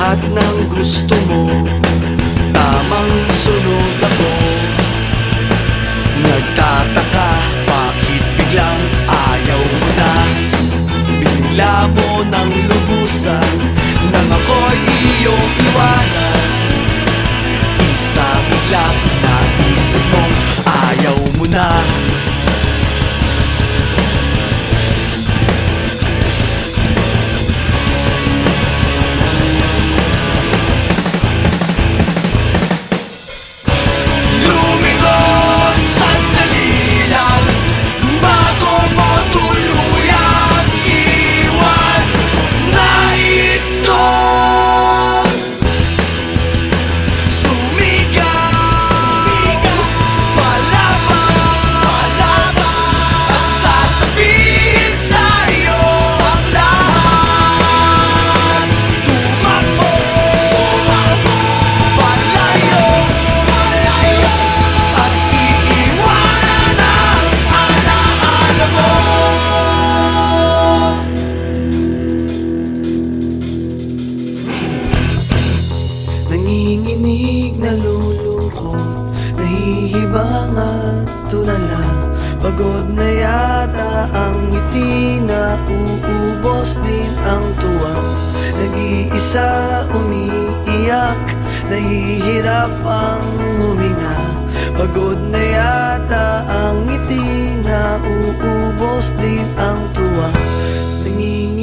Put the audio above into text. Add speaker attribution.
Speaker 1: lahat ng gusto mo. Tamang sunod ako. Nagtata Pagod na yata ang ngiti na uubos din ang tuwa. Nag-iisa umiiyak Nahihirap ang huminga. Pagod na yata ang ngiti na uubos din ang tuwa. Nanginginig na lulungkot